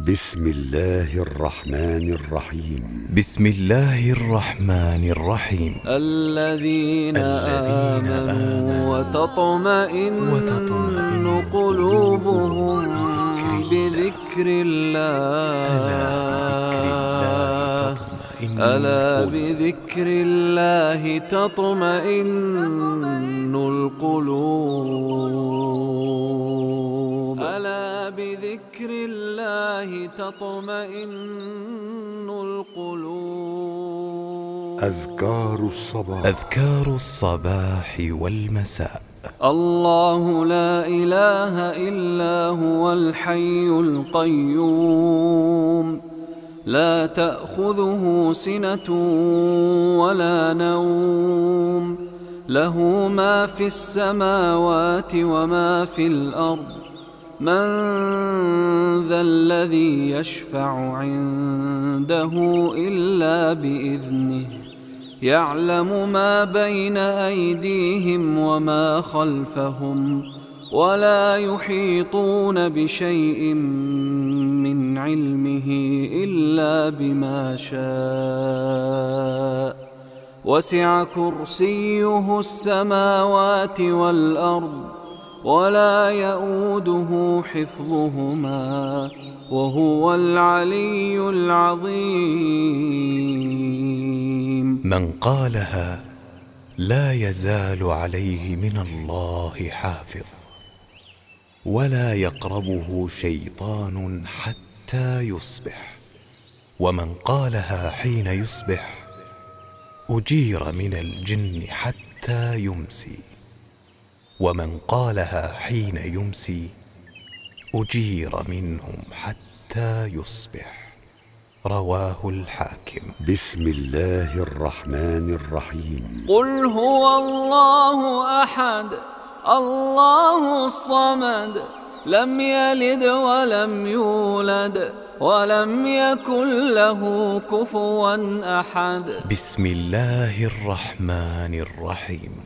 بسم الله الرحمن الرحيم. بسم الله الرحمن الرحيم. الذين, الذين آمنوا وتطمئن, وتطمئن قلوبهم بذكر ألا القلوب. بذكر الله تطمئن القلوب. ألا بذكر الله تطمئن القلوب. أذكار الصباح. أذكار الصباح والمساء. الله لا إله إلا هو الحي القيوم. لا تأخذه سنة ولا نوم. له ما في السماوات وما في الأرض. من ذا الذي يشفع عنده إلا بإذنه يعلم ما بين أيديهم وما خلفهم ولا يحيطون بشيء من علمه إلا بما شاء وسع كرسيه السماوات والأرض ولا يؤوده حفظهما وهو العلي العظيم. من قالها لا يزال عليه من الله حافظ ولا يقربه شيطان حتى يصبح. ومن قالها حين يصبح أجير من الجن حتى يمسي. ومن قالها حين يمسي أجير منهم حتى يصبح. رواه الحاكم. بسم الله الرحمن الرحيم. قل هو الله أحد الله الصمد لم يلد ولم يولد ولم يكن له كفوا أحد. بسم الله الرحمن الرحيم.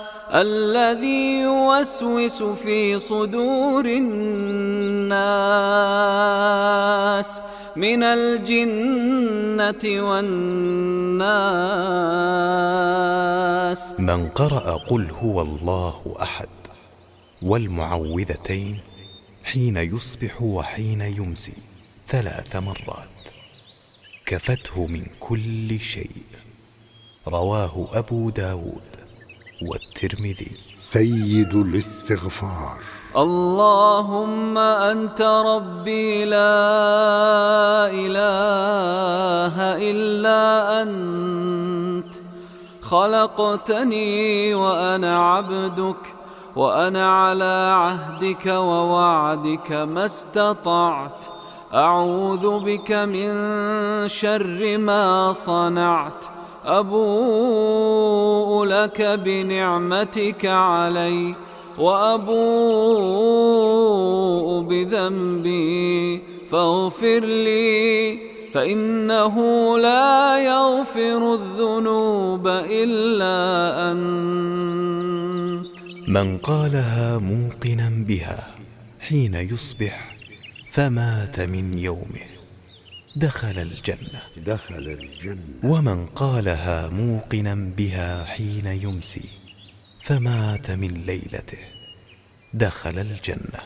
الذي يوسوس في صدور الناس من الجنة والناس. من قرأ قل هو الله أحد والمعوذتين حين يصبح وحين يمسي ثلاث مرات. كفته من كل شيء. رواه أبو داود. والترمذي. سيد الاستغفار. اللهم أنت ربي لا إله إلا أنت. خلقتني وأنا عبدك وأنا على عهدك ووعدك ما استطعت. أعوذ بك من شر ما صنعت. أبوء لك بنعمتك علي وأبوء بذنبي فاغفر لي فإنه لا يغفر الذنوب إلا أنت. من قالها موقنا بها حين يصبح فمات من يومه. دخل الجنة. دخل الجنة. ومن قالها موقنا بها حين يمسي فمات من ليلته. دخل الجنة.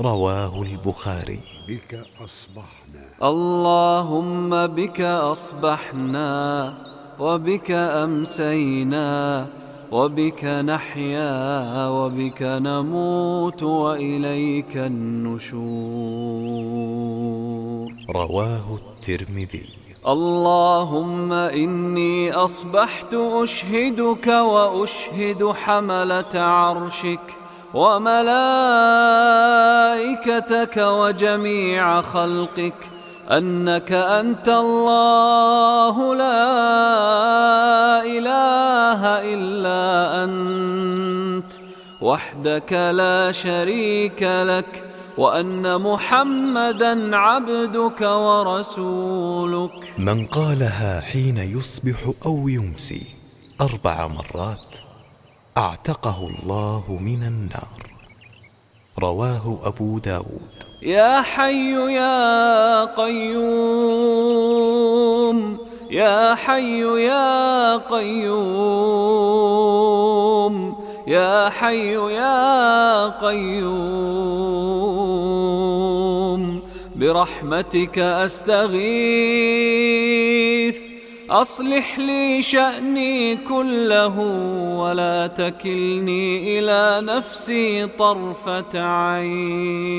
رواه البخاري. بك أصبحنا. اللهم بك أصبحنا وبك أمسينا. وبك نحيا وبك نموت وإليك النشور. رواه الترمذي. اللهم إني أصبحت أشهدك وأشهد حملة عرشك وملائكتك وجميع خلقك. أنك أنت الله لا إله إلا أنت وحدك لا شريك لك وأن محمدا عبدك ورسولك. من قالها حين يصبح أو يمسي أربع مرات أعتقه الله من النار. رواه أبو داود. يا حي يا قيوم يا حي يا قيوم يا حي يا قيوم برحمتك أستغيث. أصلح لي شأني كله ولا تكلني إلى نفسي طرفة عين.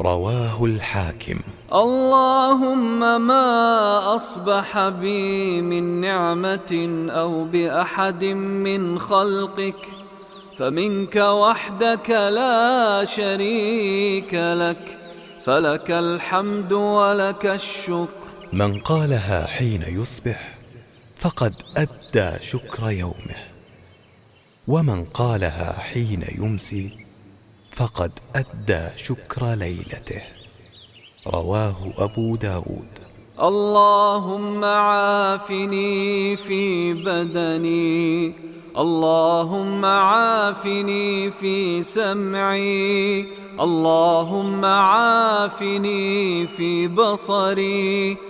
رواه الحاكم. اللهم ما أصبح بي من نعمة أو بأحد من خلقك فمنك وحدك لا شريك لك فلك الحمد ولك الشكر. من قالها حين يصبح فقد أدى شكر يومه. ومن قالها حين يمسي فقد أدى شكر ليلته. رواه أبو داود. اللهم عافني في بدني. اللهم عافني في سمعي. اللهم عافني في بصري.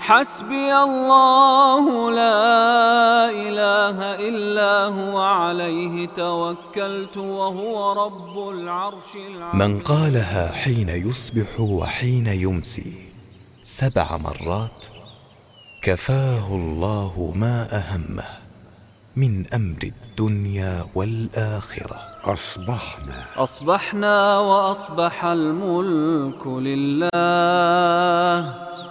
حسبي الله لا إله إلا هو عليه توكلت وهو رب العرش العظيم. من قالها حين يصبح وحين يمسي سبع مرات كفاه الله ما أهمه من أمر الدنيا والآخرة. أصبحنا. أصبحنا وأصبح الملك لله.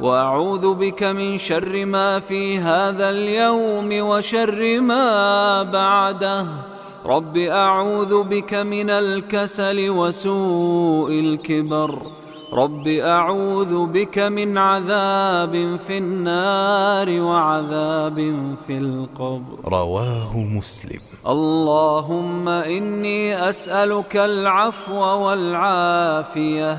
وأعوذ بك من شر ما في هذا اليوم وشر ما بعده. رب أعوذ بك من الكسل وسوء الكبر. رب أعوذ بك من عذاب في النار وعذاب في القبر. رواه مسلم. اللهم إني أسألك العفو والعافية.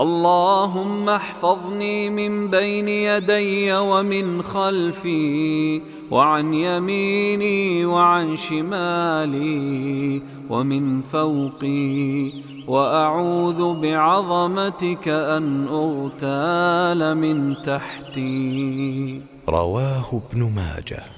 اللهم احفظني من بين يدي ومن خلفي وعن يميني وعن شمالي ومن فوقي وأعوذ بعظمتك أن أغتال من تحتي. رواه ابن ماجه.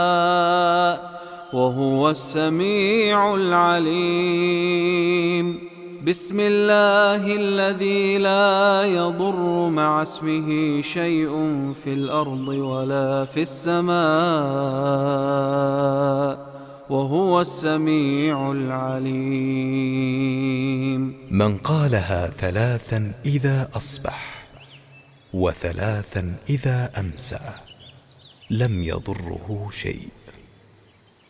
وهو السميع العليم. بسم الله الذي لا يضر مع اسمه شيء في الأرض ولا في السماء وهو السميع العليم. من قالها ثلاثا إذا أصبح وثلاثا إذا أمسى لم يضره شيء.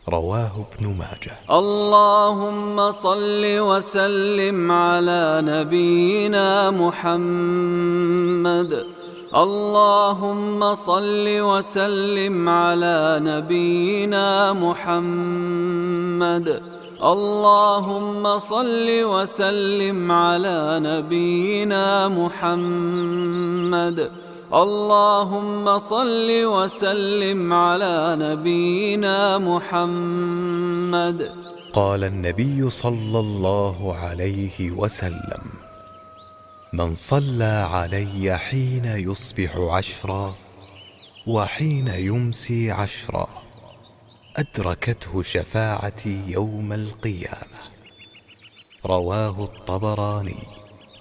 رواه ابن ماجه. اللهم صل وسلم على نبينا محمد. اللهم صل وسلم على نبينا محمد. اللهم صل وسلم على نبينا محمد. اللهم صل وسلم على نبينا محمد. قال النبي صلى الله عليه وسلم من صلى علي حين يصبح عشرا وحين يمسي عشرا أدركته شفاعتي يوم القيامة. رواه الطبراني.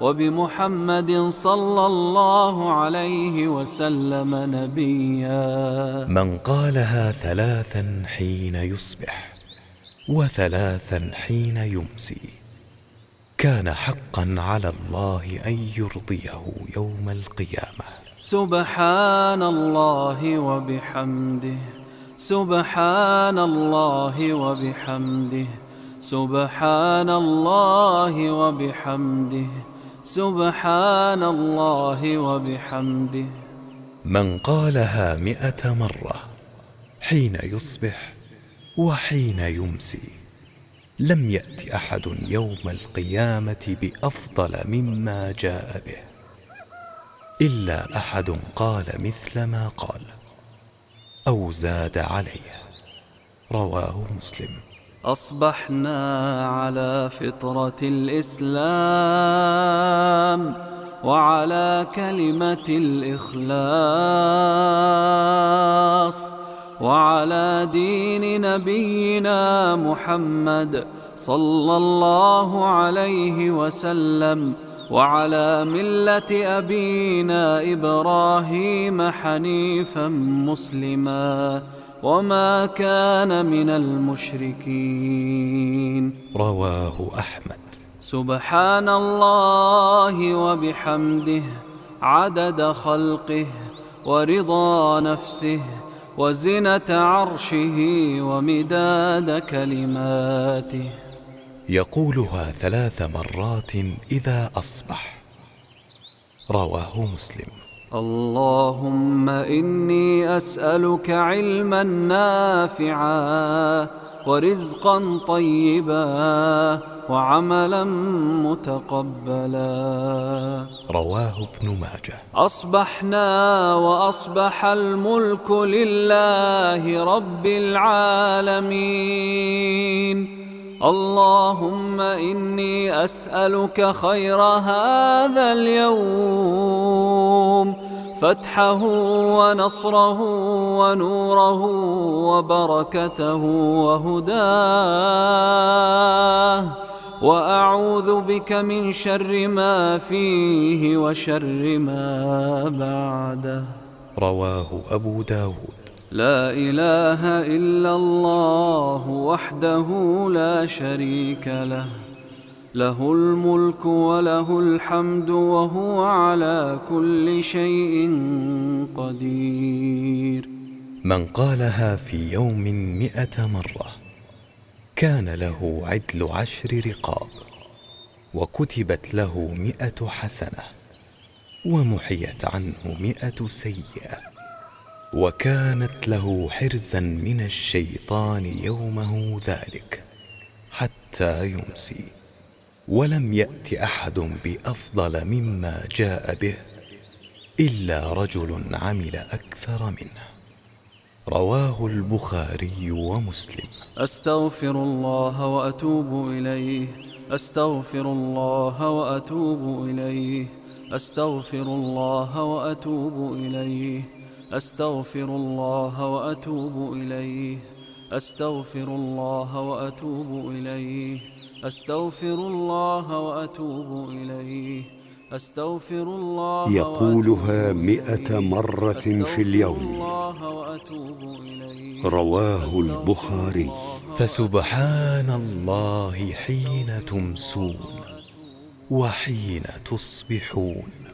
وبمحمد صلى الله عليه وسلم نبيا. من قالها ثلاثا حين يصبح وثلاثا حين يمسي. كان حقا على الله أن يرضيه يوم القيامة. سبحان الله وبحمده. سبحان الله وبحمده. سبحان الله وبحمده. سبحان الله وبحمده. من قالها مئة مرة حين يصبح وحين يمسي. لم يأت أحد يوم القيامة بأفضل مما جاء به إلا أحد قال مثل ما قال أو زاد عليه رواه مسلم. أصبحنا على فطرة الإسلام وعلى كلمة الإخلاص وعلى دين نبينا محمد صلى الله عليه وسلم وعلى ملة أبينا إبراهيم حنيفا مسلما وما كان من المشركين. رواه أحمد. سبحان الله وبحمده عدد خلقه ورضا نفسه وزنة عرشه ومداد كلماته. يقولها ثلاث مرات إذا أصبح. رواه مسلم. اللهم إني أسألك علما نافعا ورزقا طيبا وعملا متقبلا. رواه ابن ماجه. أصبحنا وأصبح الملك لله رب العالمين. اللهم إني أسألك خير هذا اليوم. فتحه ونصره ونوره وبركته وهداه. وأعوذ بك من شر ما فيه وشر ما بعده. رواه أبو داود. لا إله إلا الله وحده لا شريك له. له الملك وله الحمد وهو على كل شيء قدير. من قالها في يوم مئة مرة كان له عدل عشر رقاب وكتبت له مئة حسنة ومحيت عنه مئة سيئة وكانت له حرزا من الشيطان يومه ذلك حتى يمسي. ولم يأت أحد بأفضل مما جاء به إلا رجل عمل أكثر منه. رواه البخاري ومسلم. أستغفر الله وأتوب إليه. أستغفر الله وأتوب إليه. أستغفر الله وأتوب إليه. أستغفر الله وأتوب إليه. أستغفر الله وأتوب إليه. أستغفر الله وأتوب إليه أستغفر الله يقولها مئة. مرة في اليوم. الله وأتوب إليه. رواه البخاري. فسبحان الله حين تمسون وحين تصبحون